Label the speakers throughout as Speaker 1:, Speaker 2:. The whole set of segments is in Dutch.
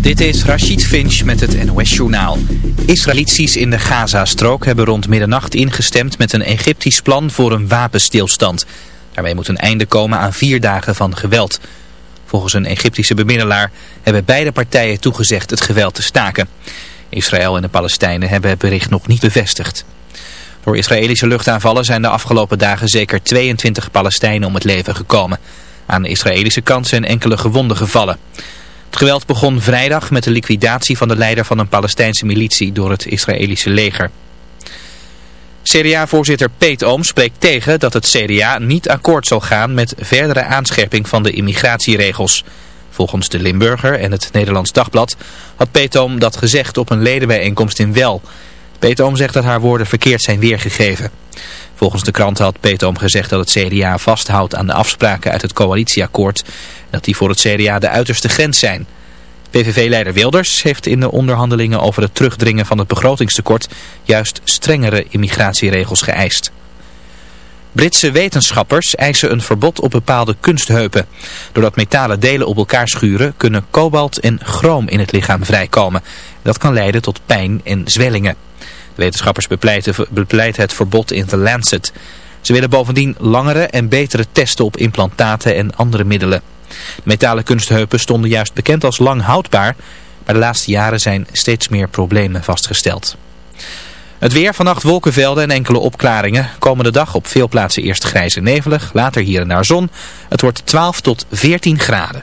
Speaker 1: Dit is Rashid Finch met het NOS Journaal. Israëlities in de Gaza-strook hebben rond middernacht ingestemd met een Egyptisch plan voor een wapenstilstand. Daarmee moet een einde komen aan vier dagen van geweld. Volgens een Egyptische bemiddelaar hebben beide partijen toegezegd het geweld te staken. Israël en de Palestijnen hebben het bericht nog niet bevestigd. Door Israëlische luchtaanvallen zijn de afgelopen dagen zeker 22 Palestijnen om het leven gekomen. Aan de Israëlische kant zijn enkele gewonden gevallen. Het geweld begon vrijdag met de liquidatie van de leider van een Palestijnse militie door het Israëlische leger. CDA-voorzitter Peet Oom spreekt tegen dat het CDA niet akkoord zal gaan met verdere aanscherping van de immigratieregels. Volgens de Limburger en het Nederlands Dagblad had Peet Oom dat gezegd op een ledenbijeenkomst in Wel. Peet Oom zegt dat haar woorden verkeerd zijn weergegeven. Volgens de krant had Peet Oom gezegd dat het CDA vasthoudt aan de afspraken uit het coalitieakkoord dat die voor het CDA de uiterste grens zijn. PVV-leider Wilders heeft in de onderhandelingen over het terugdringen van het begrotingstekort juist strengere immigratieregels geëist. Britse wetenschappers eisen een verbod op bepaalde kunstheupen. Doordat metalen delen op elkaar schuren kunnen kobalt en chroom in het lichaam vrijkomen. Dat kan leiden tot pijn en zwellingen. Wetenschappers bepleiten, bepleiten het verbod in The Lancet. Ze willen bovendien langere en betere testen op implantaten en andere middelen. Metalen kunstheupen stonden juist bekend als lang houdbaar, maar de laatste jaren zijn steeds meer problemen vastgesteld. Het weer, vannacht wolkenvelden en enkele opklaringen. Komende dag op veel plaatsen eerst grijs en nevelig, later hier en daar zon. Het wordt 12 tot 14 graden.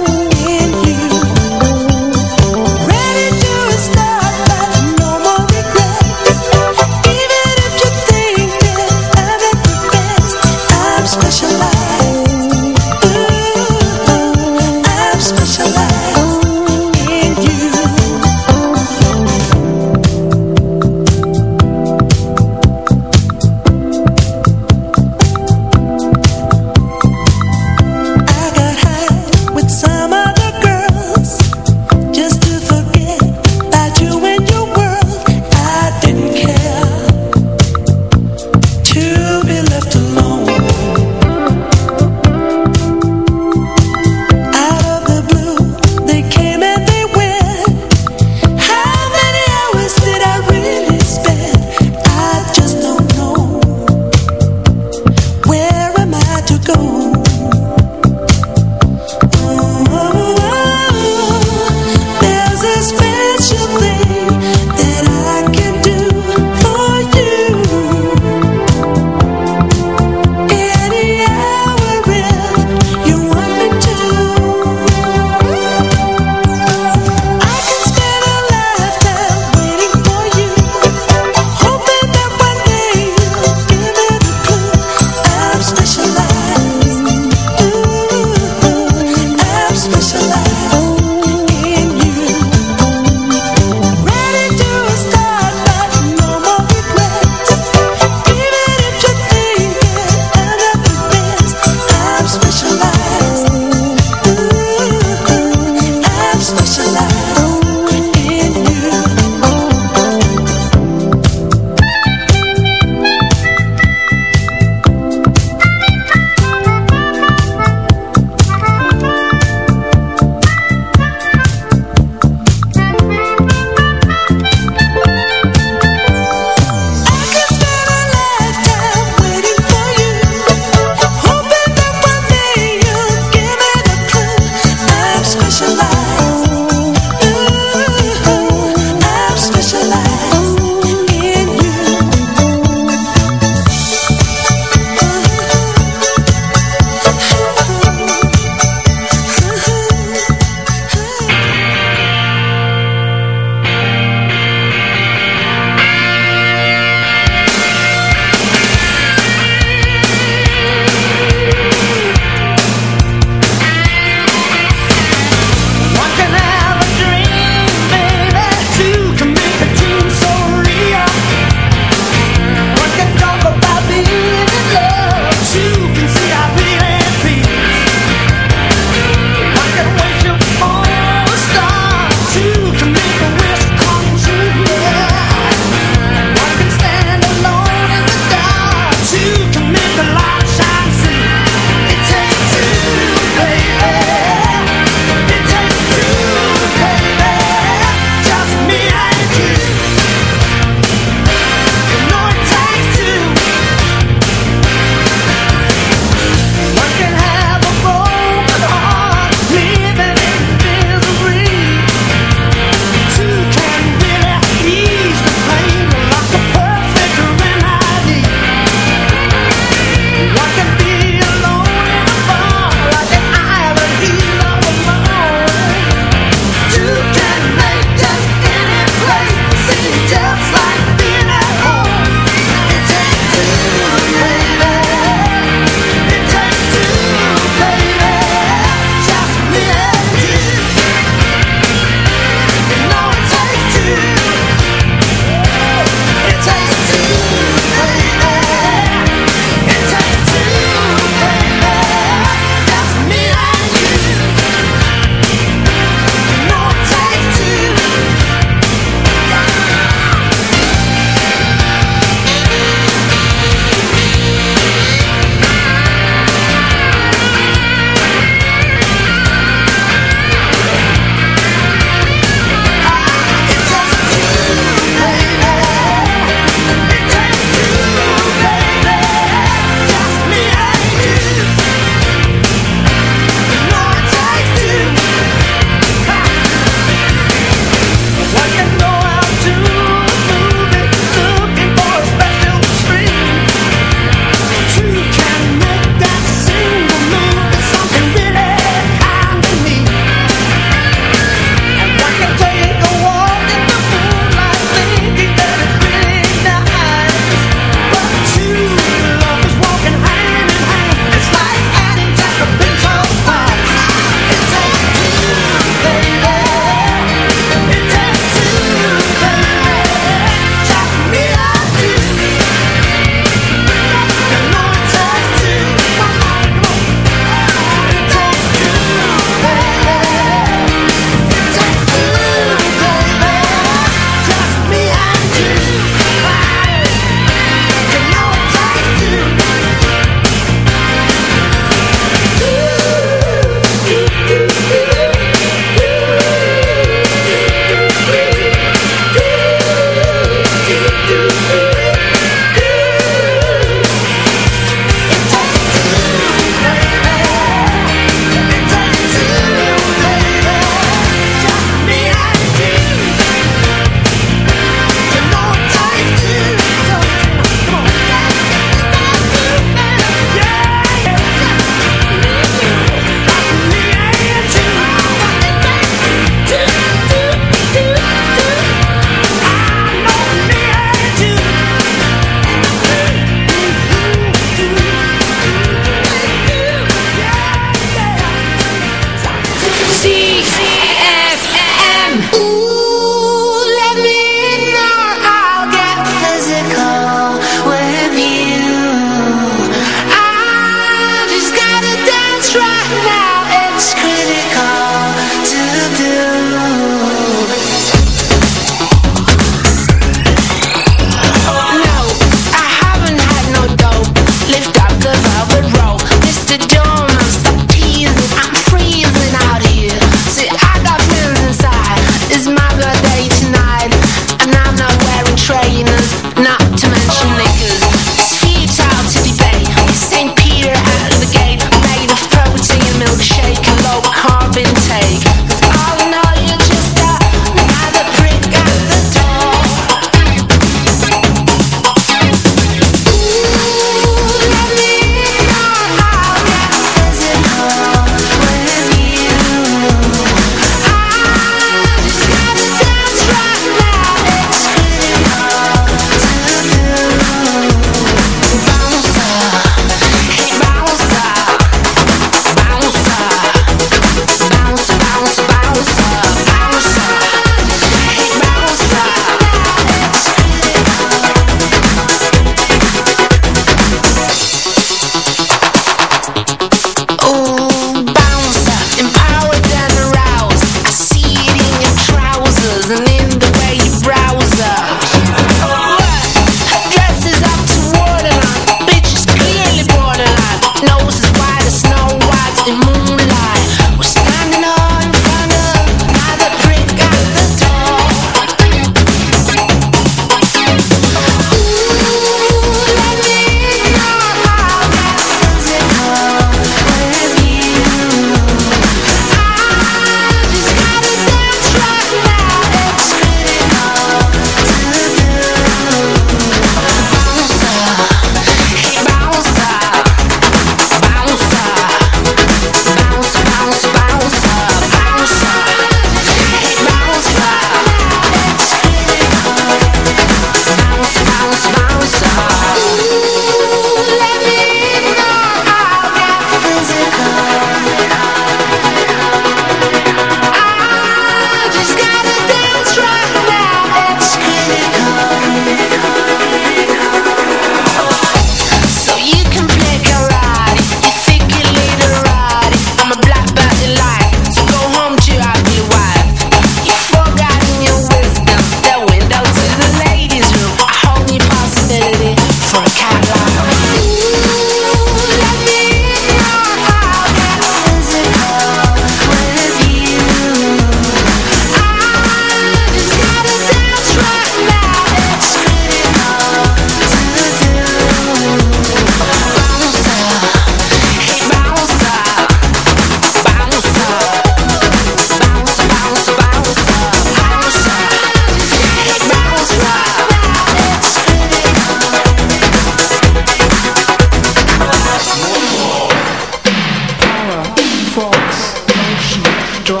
Speaker 2: dry.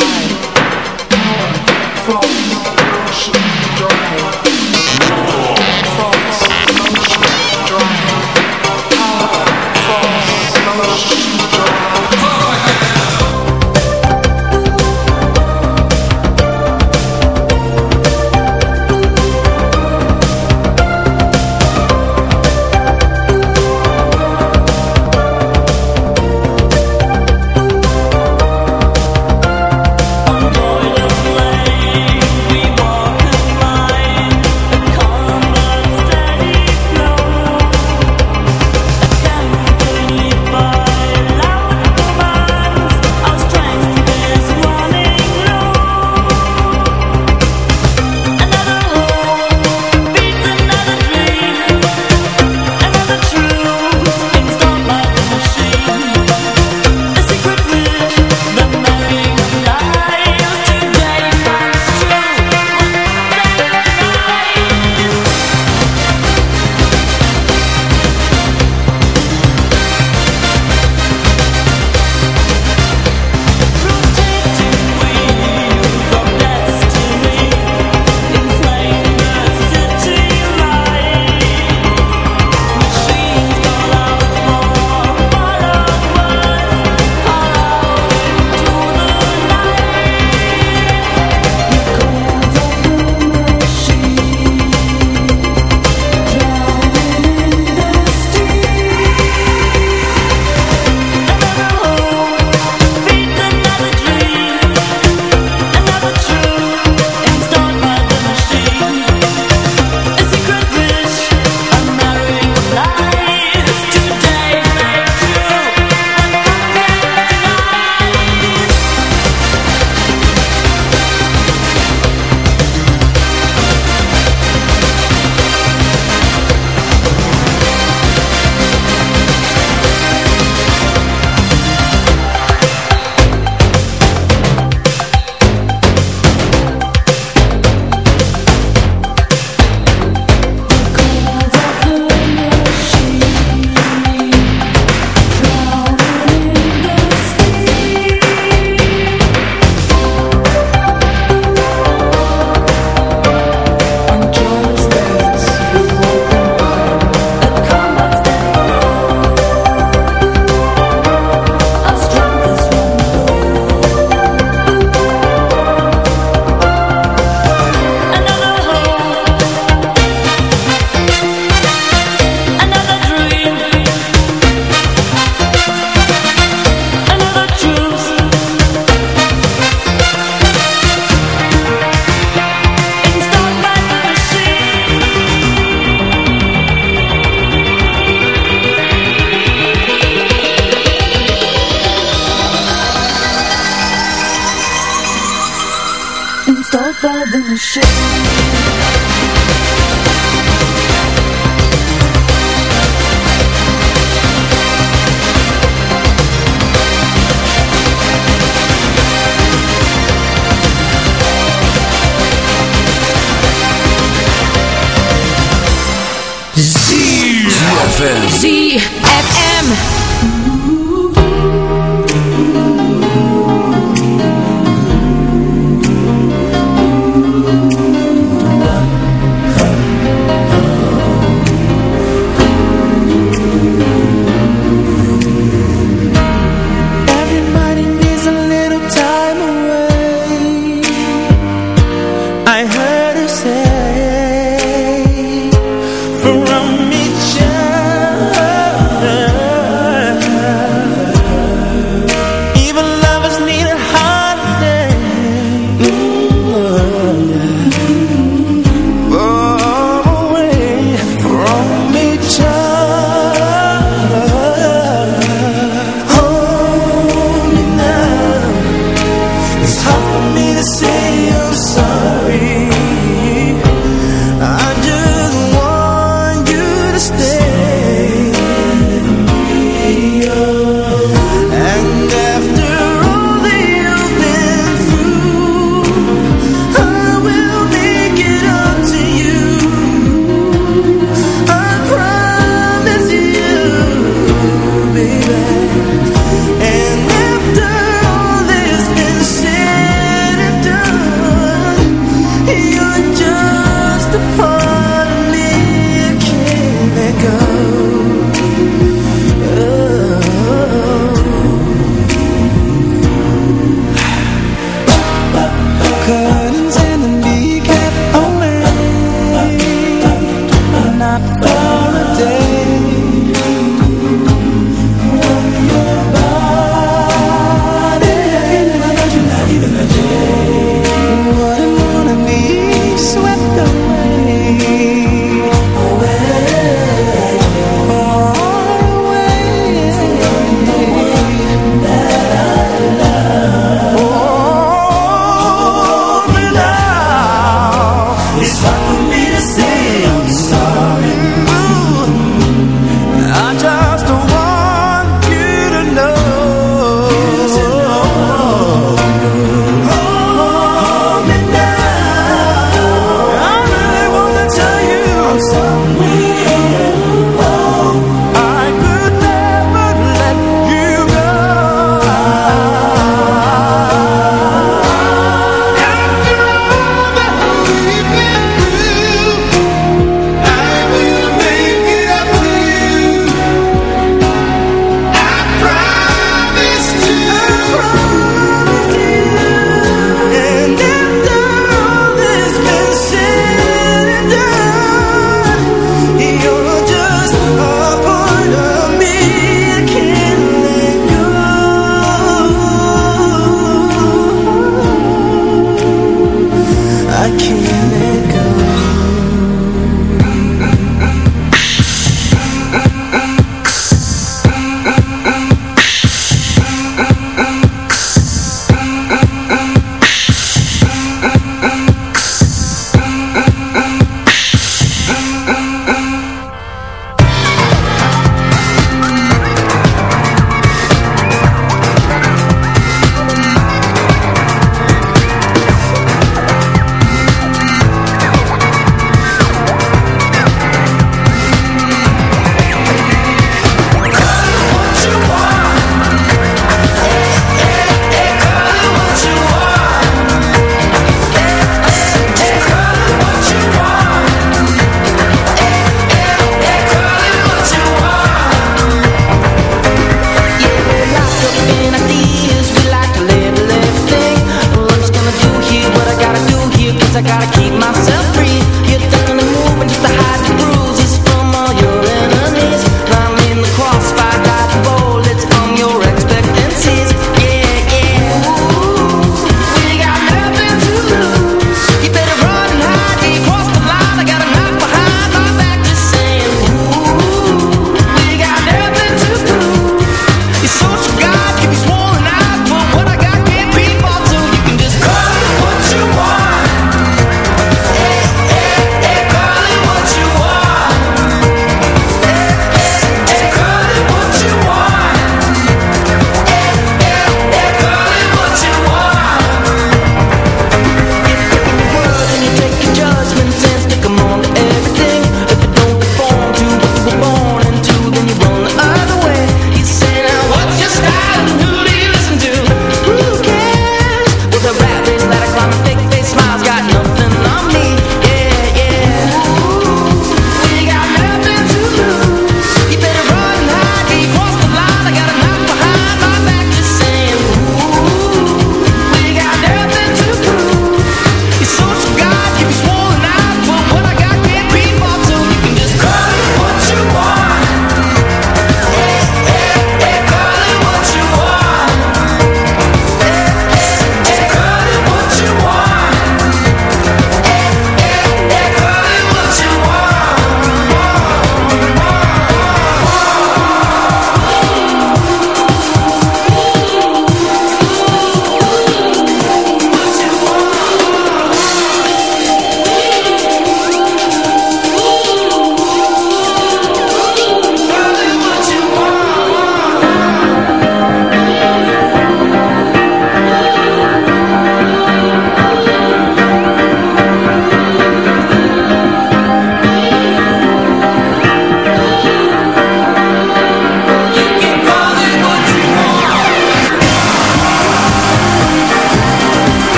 Speaker 3: From
Speaker 4: the ocean dry.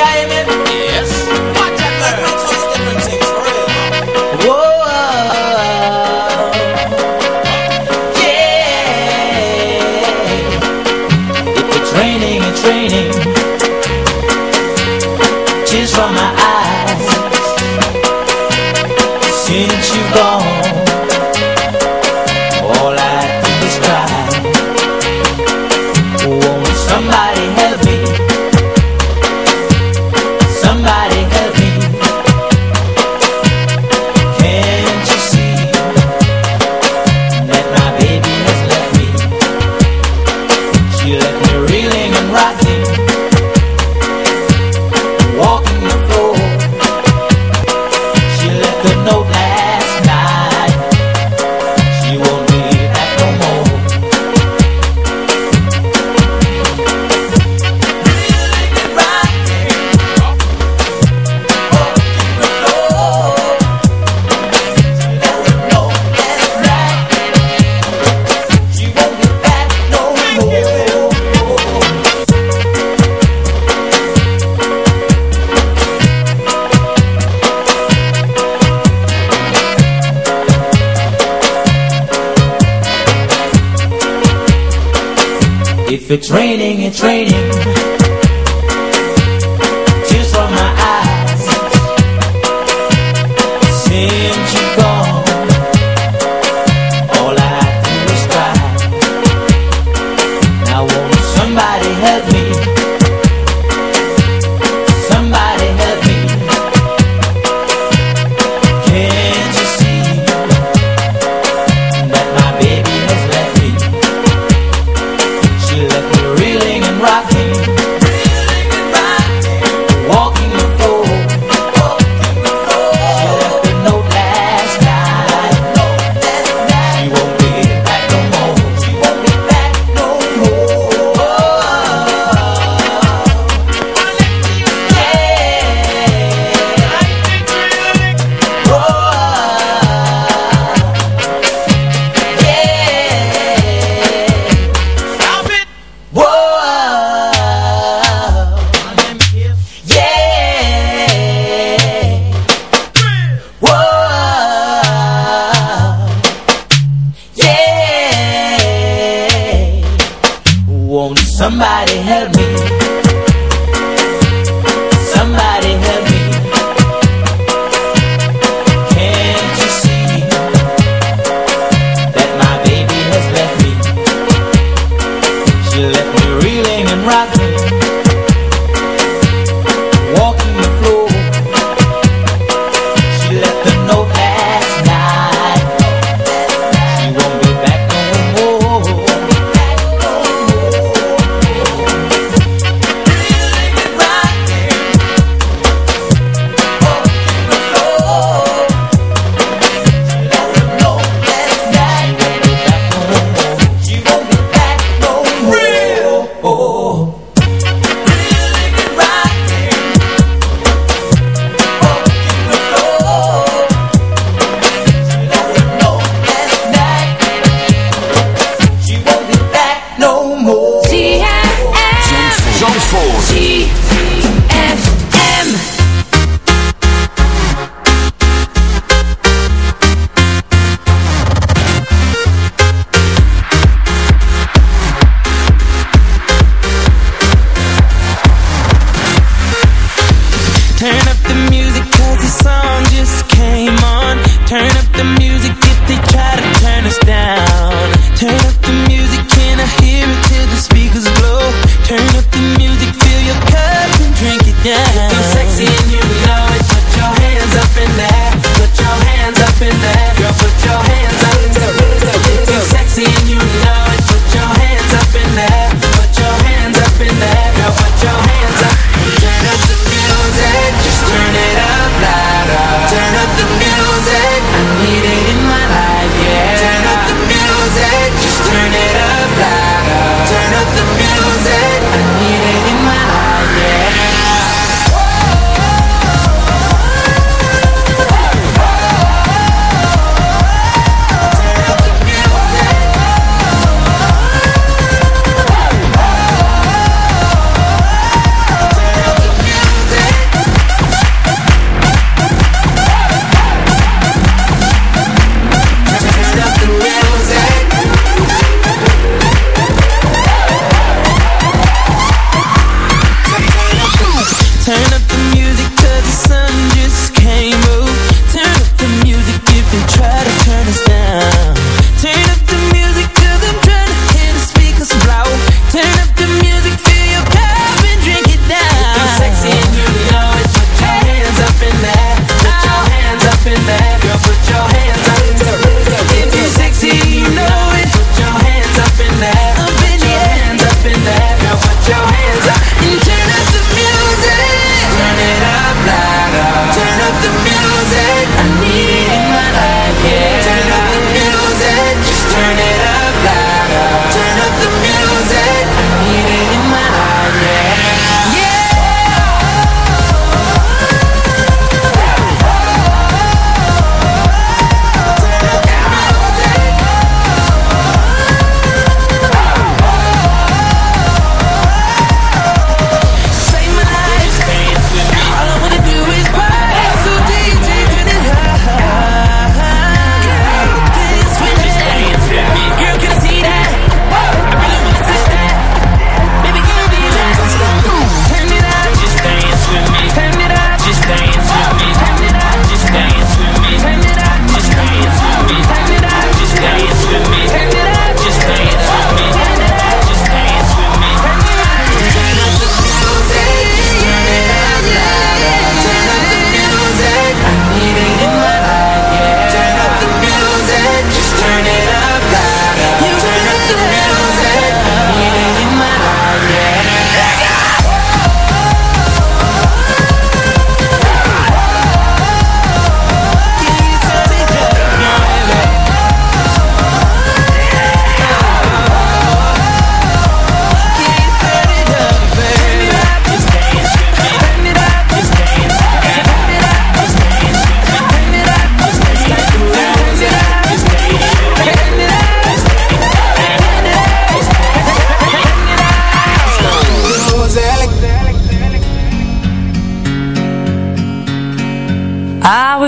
Speaker 5: jij met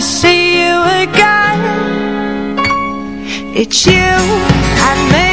Speaker 6: to see you again. It's you and me.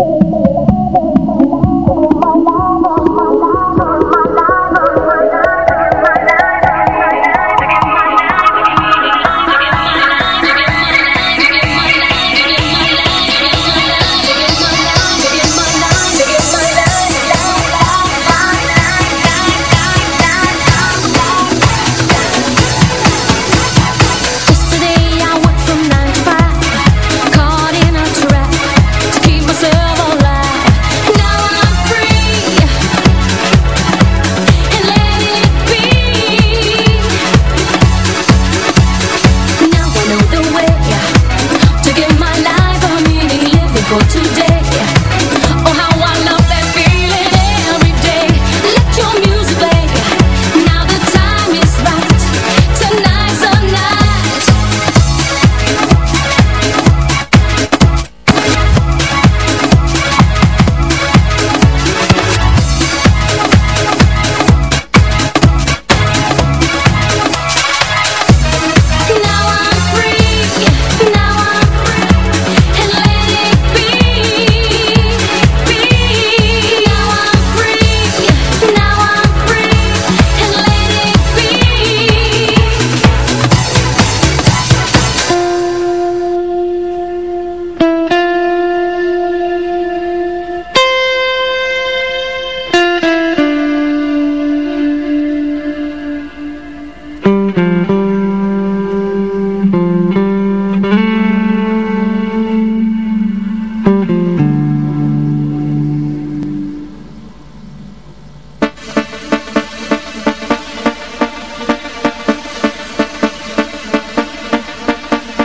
Speaker 7: Oh.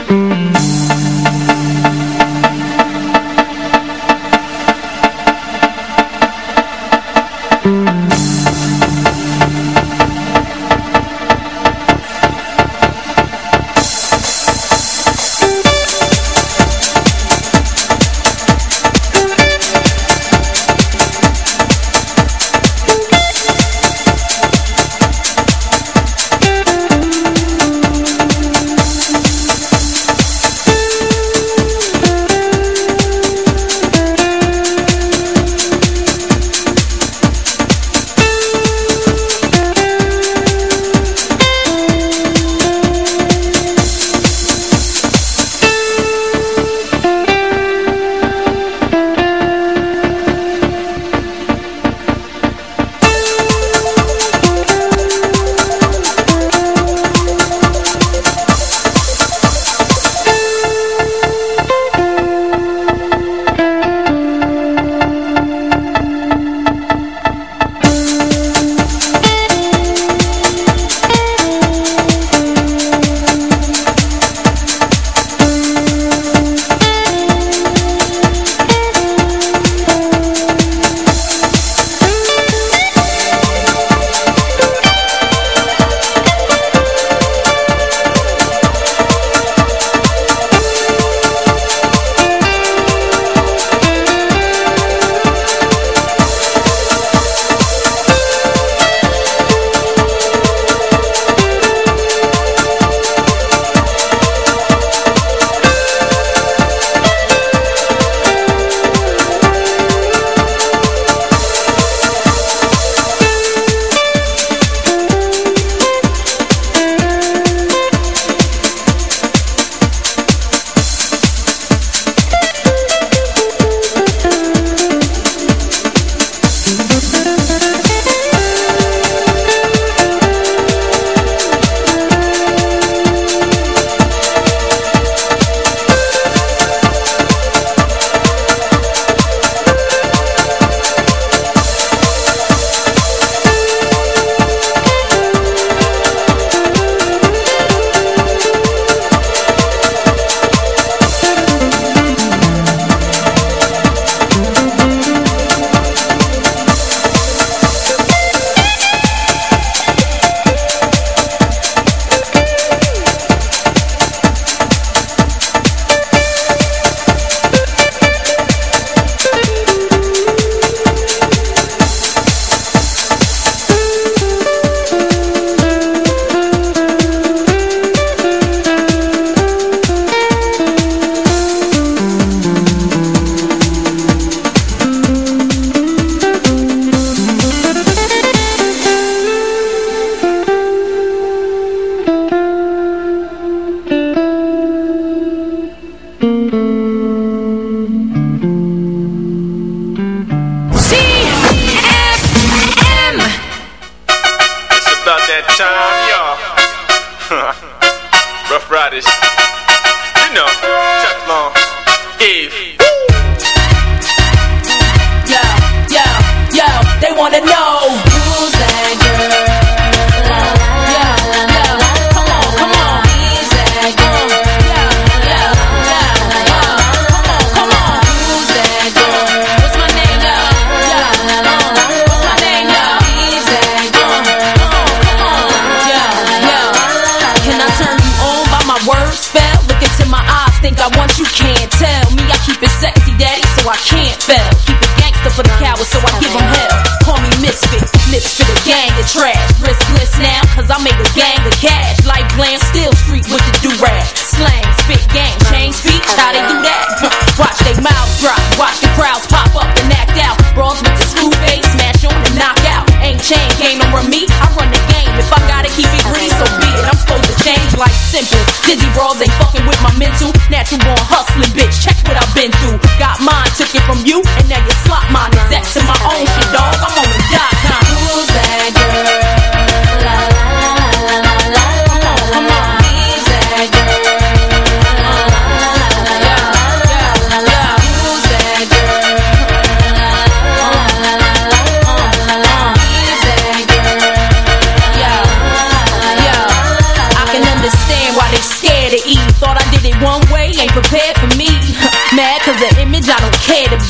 Speaker 8: Mm-hmm. Ain't fucking with my mental. Natural born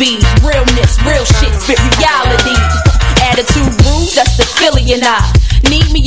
Speaker 8: Realness, real shit, spit reality. Attitude rude, that's the feeling and I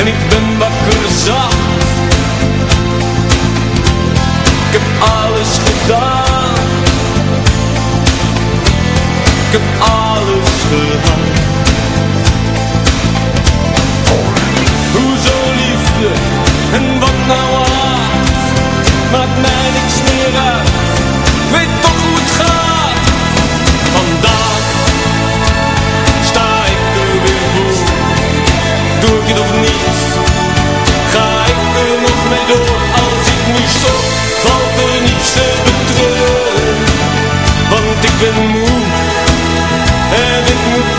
Speaker 3: En ik ben wakker Ik heb alles gedaan. Ik heb alles gehad Hoezo liefde? En wat nou haat Maakt mij niks meer uit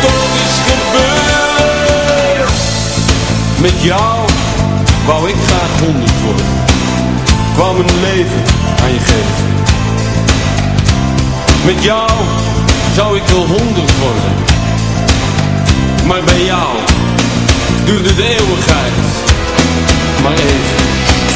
Speaker 3: toch eens gebeuren. Met jou wou ik graag honderd worden. Kwam een leven aan je geven. Met jou zou ik wel honderd worden. Maar bij jou duurde de eeuwigheid maar even.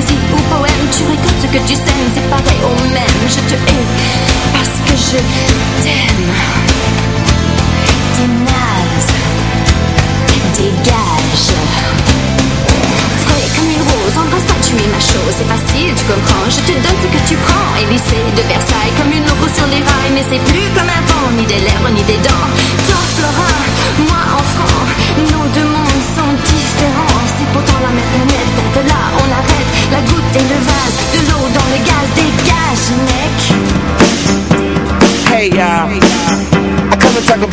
Speaker 7: poésie ou poème Tu récoltes ce que tu sèmes, c'est pareil au même Je te hais parce que je t'aime. T'es naze Dégage Frais comme une rose, embrasse-moi, tu es ma chose C'est facile, tu comprends, je te donne ce que tu prends Élysée